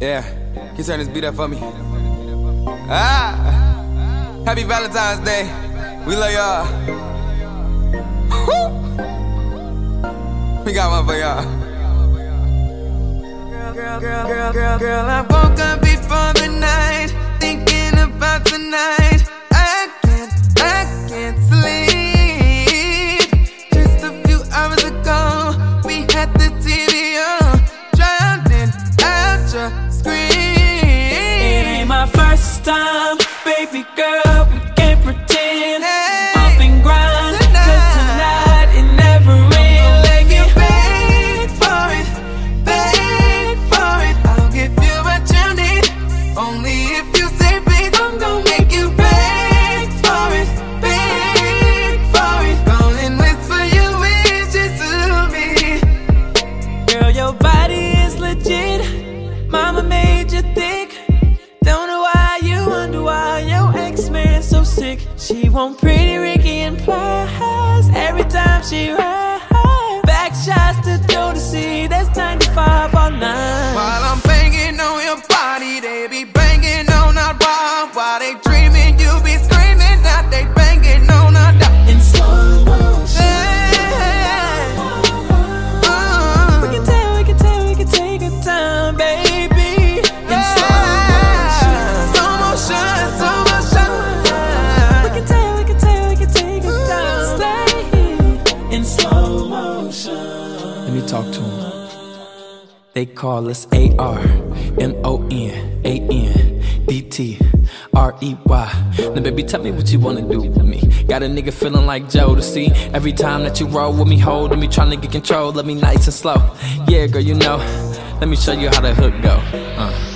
Yeah, can you turn this beat up for me? Ah, happy Valentine's Day. We love y'all. We got one for y'all. Girl, girl, girl, girl, girl, I woke up before the night, thinking about tonight. Time, baby girl. Want pretty Ricky and plies every time she rides. Back shots to Jodeci, that's 95 all night. While I'm banging on your body, they be banging on our wall. While they in slow motion. Let me talk to him. They call us AR, M-O-N, A-N, D-T, R-E-Y. Now baby, tell me what you wanna do with me. Got a nigga feeling like Jodeci. Every time that you roll with me, holding me, trying to get control of me nice and slow. Yeah, girl, you know. Let me show you how the hook go. Uh.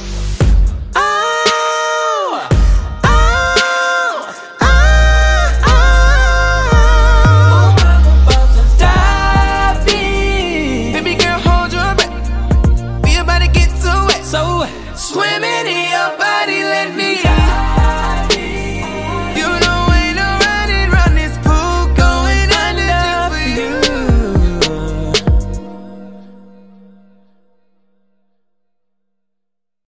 Swimming in your body,